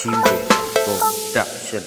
清北复旦线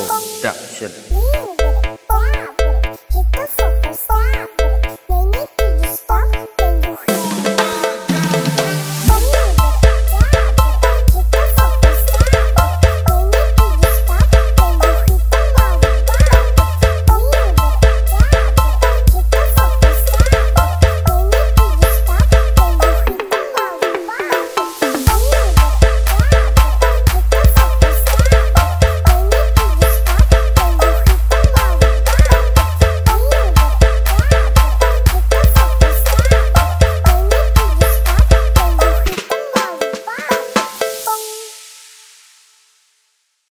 Oh, 了